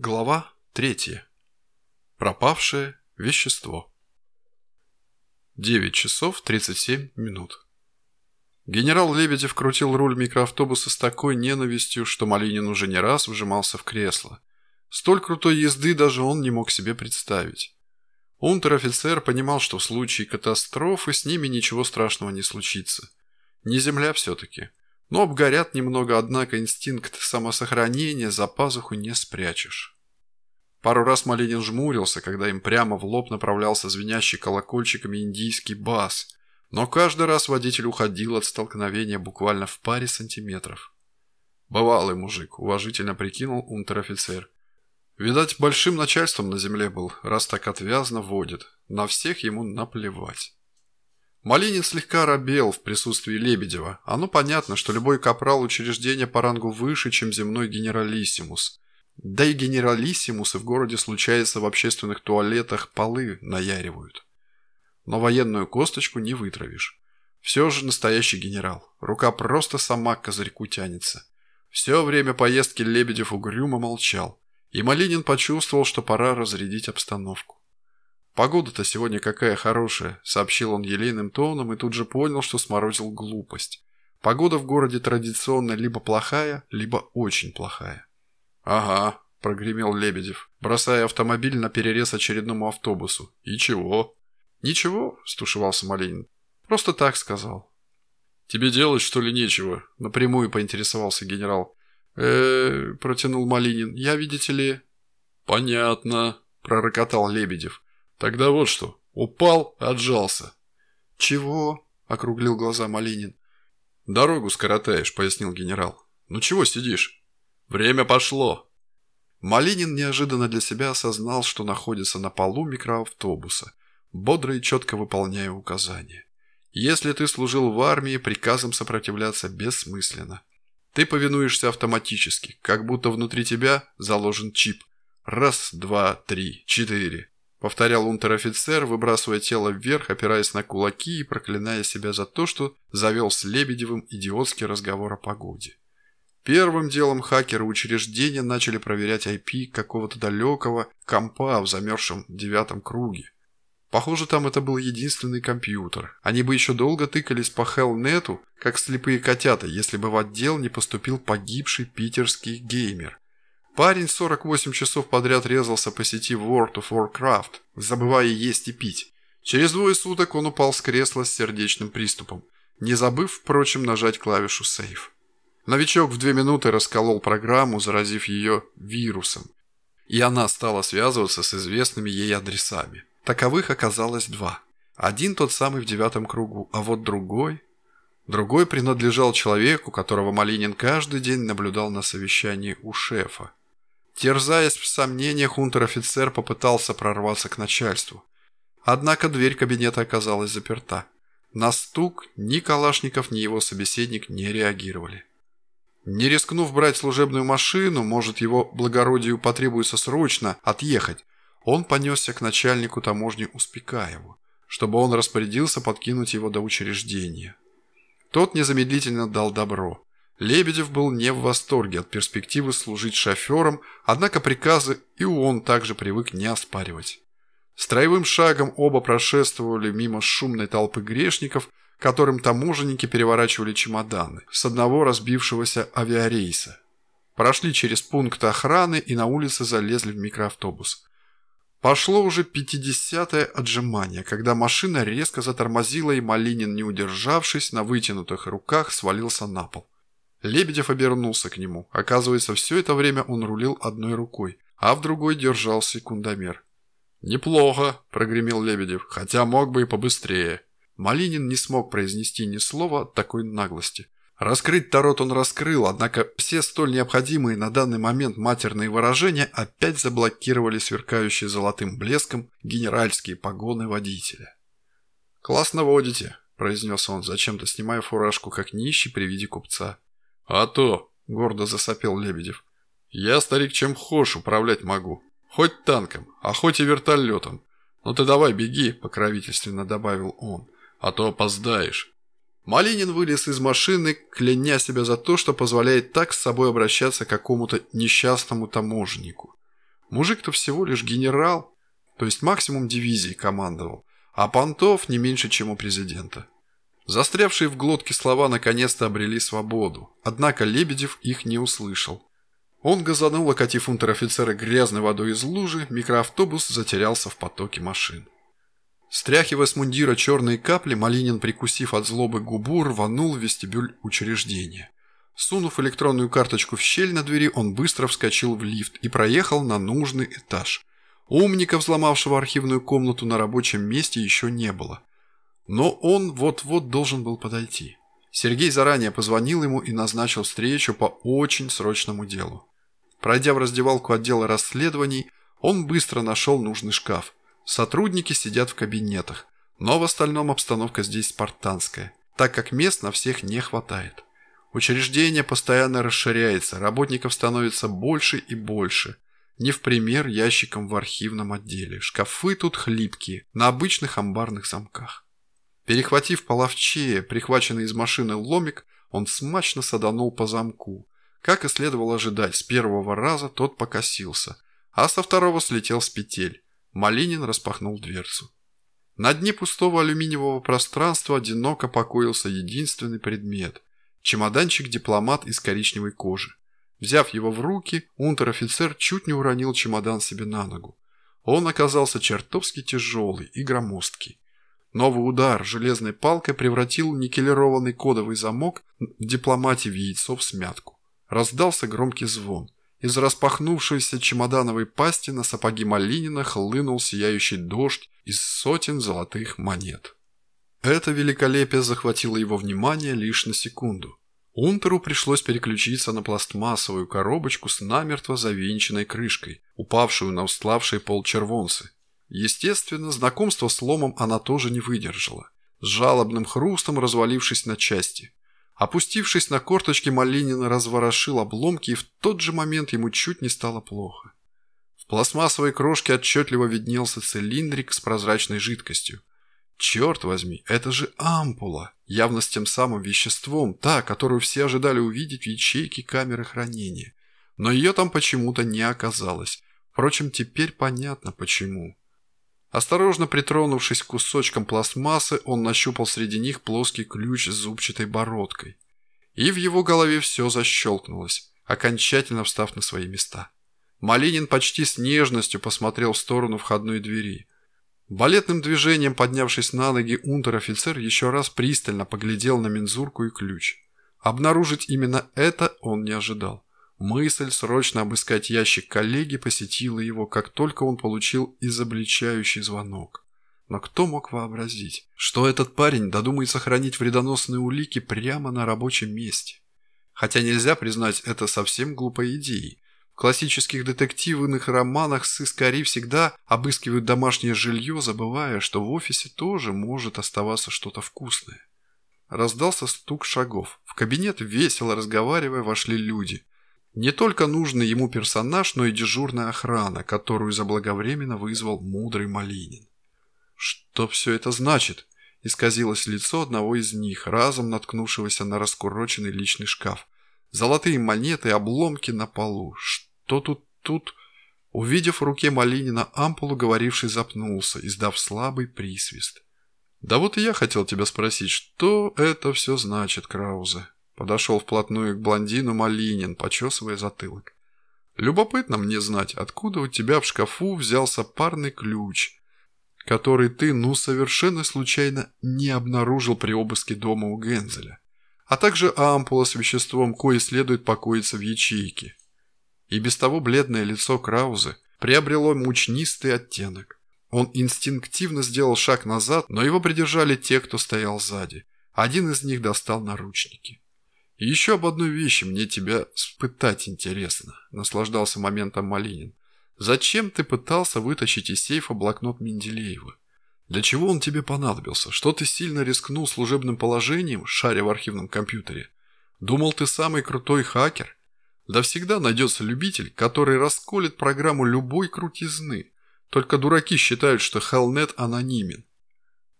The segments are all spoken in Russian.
Глава 3. Пропавшее вещество. 9 часов 37 минут. Генерал Лебедев крутил руль микроавтобуса с такой ненавистью, что Малинин уже не раз вжимался в кресло. Столь крутой езды даже он не мог себе представить. Унтер-офицер понимал, что в случае катастрофы с ними ничего страшного не случится. Не земля все-таки. Но обгорят немного, однако инстинкт самосохранения за пазуху не спрячешь. Пару раз Малинин жмурился, когда им прямо в лоб направлялся звенящий колокольчиками индийский бас, но каждый раз водитель уходил от столкновения буквально в паре сантиметров. «Бывалый мужик», – уважительно прикинул унтер-офицер. Видать, большим начальством на земле был, раз так отвязно водит. На всех ему наплевать. Малинин слегка робел в присутствии Лебедева. Оно понятно, что любой капрал учреждения по рангу выше, чем земной генералиссимус. Да и генералиссимусы в городе случается в общественных туалетах полы наяривают. Но военную косточку не вытравишь. Все же настоящий генерал. Рука просто сама к козырьку тянется. Все время поездки Лебедев угрюмо молчал. И Малинин почувствовал, что пора разрядить обстановку. «Погода-то сегодня какая хорошая», – сообщил он елейным тоном и тут же понял, что сморозил глупость. Погода в городе традиционно либо плохая, либо очень плохая. «Ага», – прогремел Лебедев, бросая автомобиль на перерез очередному автобусу. «И чего?» «Ничего», – стушевался Малинин. «Просто так сказал». «Тебе делать, что ли, нечего?» – напрямую поинтересовался генерал. э протянул Малинин. «Я, видите ли...» «Понятно», – пророкотал Лебедев. Тогда вот что. Упал, отжался. Чего? Округлил глаза Малинин. Дорогу скоротаешь, пояснил генерал. Ну чего сидишь? Время пошло. Малинин неожиданно для себя осознал, что находится на полу микроавтобуса, бодро и четко выполняя указания. Если ты служил в армии, приказам сопротивляться бессмысленно. Ты повинуешься автоматически, как будто внутри тебя заложен чип. Раз, два, три, четыре. – повторял унтер-офицер, выбрасывая тело вверх, опираясь на кулаки и проклиная себя за то, что завел с Лебедевым идиотский разговор о погоде. Первым делом хакеры учреждения начали проверять IP какого-то далекого компа в замерзшем девятом круге. Похоже, там это был единственный компьютер. Они бы еще долго тыкались по Хеллнету, как слепые котята, если бы в отдел не поступил погибший питерский геймер – Парень 48 часов подряд резался по сети World of Warcraft, забывая есть и пить. Через двое суток он упал с кресла с сердечным приступом, не забыв, впрочем, нажать клавишу Save. Новичок в две минуты расколол программу, заразив ее вирусом, и она стала связываться с известными ей адресами. Таковых оказалось два. Один тот самый в девятом кругу, а вот другой... Другой принадлежал человеку, которого Малинин каждый день наблюдал на совещании у шефа. Терзаясь в сомнениях, унтер-офицер попытался прорваться к начальству. Однако дверь кабинета оказалась заперта. На стук ни Калашников, ни его собеседник не реагировали. Не рискнув брать служебную машину, может, его благородию потребуется срочно отъехать, он понесся к начальнику таможни Успекаеву, чтобы он распорядился подкинуть его до учреждения. Тот незамедлительно дал добро. Лебедев был не в восторге от перспективы служить шофером, однако приказы и он также привык не оспаривать. Строевым шагом оба прошествовали мимо шумной толпы грешников, которым таможенники переворачивали чемоданы с одного разбившегося авиарейса. Прошли через пункт охраны и на улице залезли в микроавтобус. Пошло уже пятидесятое отжимание, когда машина резко затормозила и Малинин, не удержавшись, на вытянутых руках свалился на пол. Лебедев обернулся к нему. Оказывается, все это время он рулил одной рукой, а в другой держал секундомер. «Неплохо», – прогремел Лебедев, – «хотя мог бы и побыстрее». Малинин не смог произнести ни слова от такой наглости. Раскрыть тарот он раскрыл, однако все столь необходимые на данный момент матерные выражения опять заблокировали сверкающие золотым блеском генеральские погоны водителя. «Классно водите», – произнес он, зачем-то снимая фуражку, как нищий при виде купца. «А то», – гордо засопел Лебедев, – «я, старик, чем хошь управлять могу. Хоть танком, а хоть и вертолетом. Ну ты давай беги», – покровительственно добавил он, – «а то опоздаешь». Малинин вылез из машины, кляня себя за то, что позволяет так с собой обращаться к какому-то несчастному таможеннику. Мужик-то всего лишь генерал, то есть максимум дивизии командовал, а понтов не меньше, чем у президента. Застрявшие в глотке слова наконец-то обрели свободу, однако Лебедев их не услышал. Он газанул, окатив унтер-офицера грязной водой из лужи, микроавтобус затерялся в потоке машин. Стряхивая с мундира черные капли, Малинин, прикусив от злобы губу, рванул в вестибюль учреждения. Сунув электронную карточку в щель на двери, он быстро вскочил в лифт и проехал на нужный этаж. Умника, взломавшего архивную комнату на рабочем месте, еще не было. Но он вот-вот должен был подойти. Сергей заранее позвонил ему и назначил встречу по очень срочному делу. Пройдя в раздевалку отдела расследований, он быстро нашел нужный шкаф. Сотрудники сидят в кабинетах, но в остальном обстановка здесь спартанская, так как мест на всех не хватает. Учреждение постоянно расширяется, работников становится больше и больше. Не в пример ящикам в архивном отделе. Шкафы тут хлипкие, на обычных амбарных замках. Перехватив половчее, прихваченный из машины ломик, он смачно саданул по замку. Как и следовало ожидать, с первого раза тот покосился, а со второго слетел с петель. Малинин распахнул дверцу. На дне пустого алюминиевого пространства одиноко покоился единственный предмет – чемоданчик-дипломат из коричневой кожи. Взяв его в руки, унтер-офицер чуть не уронил чемодан себе на ногу. Он оказался чертовски тяжелый и громоздкий. Новый удар железной палкой превратил никелированный кодовый замок в дипломате в яйцо в смятку. Раздался громкий звон. Из распахнувшейся чемодановой пасти на сапоги Малинина хлынул сияющий дождь из сотен золотых монет. Это великолепие захватило его внимание лишь на секунду. Унтеру пришлось переключиться на пластмассовую коробочку с намертво завинченной крышкой, упавшую на устлавшие пол червонцы. Естественно, знакомство с ломом она тоже не выдержала, с жалобным хрустом развалившись на части. Опустившись на корточки, Малинин разворошил обломки, и в тот же момент ему чуть не стало плохо. В пластмассовой крошке отчетливо виднелся цилиндрик с прозрачной жидкостью. Черт возьми, это же ампула, явно с тем самым веществом, та, которую все ожидали увидеть в ячейке камеры хранения. Но ее там почему-то не оказалось. Впрочем, теперь понятно почему. Осторожно притронувшись к кусочкам пластмассы, он нащупал среди них плоский ключ с зубчатой бородкой. И в его голове все защелкнулось, окончательно встав на свои места. Малинин почти с нежностью посмотрел в сторону входной двери. Балетным движением, поднявшись на ноги, унтер-офицер еще раз пристально поглядел на мензурку и ключ. Обнаружить именно это он не ожидал. Мысль срочно обыскать ящик коллеги посетила его, как только он получил изобличающий звонок. Но кто мог вообразить, что этот парень додумается хранить вредоносные улики прямо на рабочем месте? Хотя нельзя признать это совсем глупой идеей. В классических детективных романах сыскари всегда обыскивают домашнее жилье, забывая, что в офисе тоже может оставаться что-то вкусное. Раздался стук шагов. В кабинет, весело разговаривая, вошли люди. Не только нужный ему персонаж, но и дежурная охрана, которую заблаговременно вызвал мудрый Малинин. «Что все это значит?» – исказилось лицо одного из них, разом наткнувшегося на раскуроченный личный шкаф. Золотые монеты, обломки на полу. Что тут тут? Увидев в руке Малинина ампулу, говоривший запнулся, издав слабый присвист. «Да вот и я хотел тебя спросить, что это все значит, Краузе?» Подошел вплотную к блондину Малинин, почесывая затылок. «Любопытно мне знать, откуда у тебя в шкафу взялся парный ключ, который ты, ну, совершенно случайно не обнаружил при обыске дома у Гензеля, а также ампула с веществом, кое следует покоиться в ячейке». И без того бледное лицо Краузы приобрело мучнистый оттенок. Он инстинктивно сделал шаг назад, но его придержали те, кто стоял сзади. Один из них достал наручники. Еще об одной вещи мне тебя спытать интересно, наслаждался моментом Малинин. Зачем ты пытался вытащить из сейфа блокнот Менделеева? Для чего он тебе понадобился? Что ты сильно рискнул служебным положением, шаря в архивном компьютере? Думал, ты самый крутой хакер? Да всегда найдется любитель, который расколет программу любой крутизны. Только дураки считают, что Хелнет анонимен.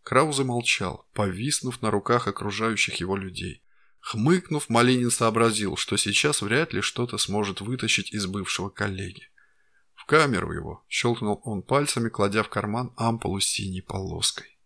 Краузе молчал, повиснув на руках окружающих его людей. Хмыкнув, Малинин сообразил, что сейчас вряд ли что-то сможет вытащить из бывшего коллеги. В камеру его!» – щелкнул он пальцами, кладя в карман ампулу с синей полоской.